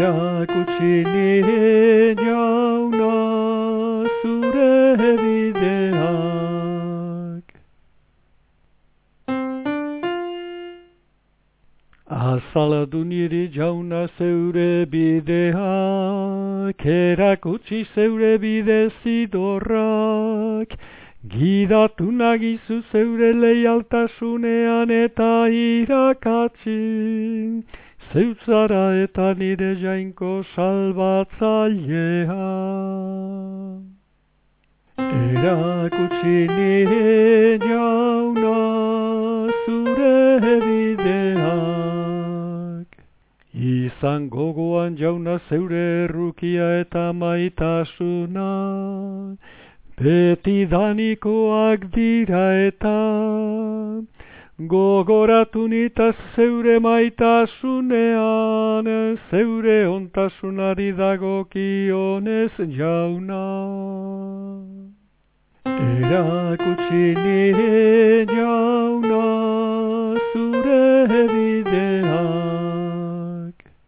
erakutsi nien jauna zure bideak. Azaladu niri jauna zeure bideak, erakutsi zeure bide zidorrak, gidatu nagizu zeure leialtasunean eta irakatzin zeutzara eta nire jainko salbatzailea. Erakutsi nire jauna zure bideak. Izan gogoan jauna zeure errukia eta maitasuna, beti danikoak dira eta gogoratu nita zeure maitasunean, zeure ontasunari dagokionez jauna. Erakutsi nire jauna